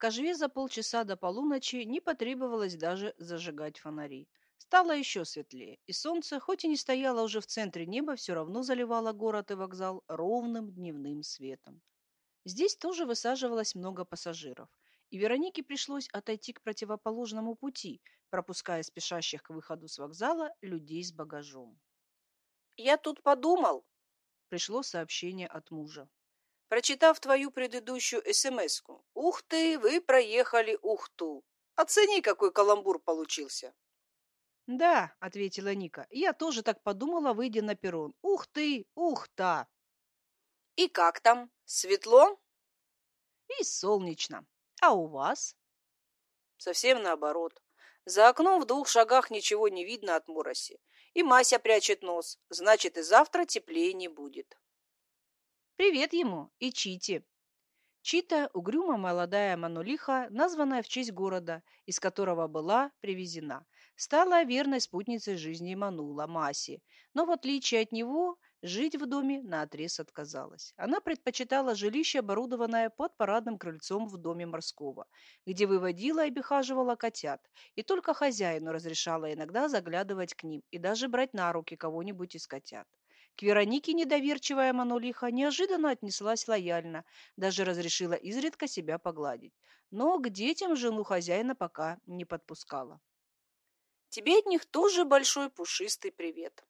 Кожве за полчаса до полуночи не потребовалось даже зажигать фонари. Стало еще светлее, и солнце, хоть и не стояло уже в центре неба, все равно заливало город и вокзал ровным дневным светом. Здесь тоже высаживалось много пассажиров, и Веронике пришлось отойти к противоположному пути, пропуская спешащих к выходу с вокзала людей с багажом. «Я тут подумал», — пришло сообщение от мужа. «Прочитав твою предыдущую СМС-ку, ух ты, вы проехали Ухту. Оцени, какой каламбур получился». «Да», — ответила Ника, — «я тоже так подумала, выйдя на перрон. Ух ты, ух-та!» «И как там? Светло?» «И солнечно. А у вас?» «Совсем наоборот. За окном в двух шагах ничего не видно от мороси. И Мася прячет нос. Значит, и завтра теплее не будет». «Привет ему и Чите», Чита – угрюмо молодая манулиха, названная в честь города, из которого была привезена, стала верной спутницей жизни Манула, Маси, но в отличие от него жить в доме наотрез отказалась. Она предпочитала жилище, оборудованное под парадным крыльцом в доме морского, где выводила и обихаживала котят, и только хозяину разрешала иногда заглядывать к ним и даже брать на руки кого-нибудь из котят. К Веронике недоверчивая Манулиха неожиданно отнеслась лояльно, даже разрешила изредка себя погладить. Но к детям жену хозяина пока не подпускала. Тебе от них тоже большой пушистый привет.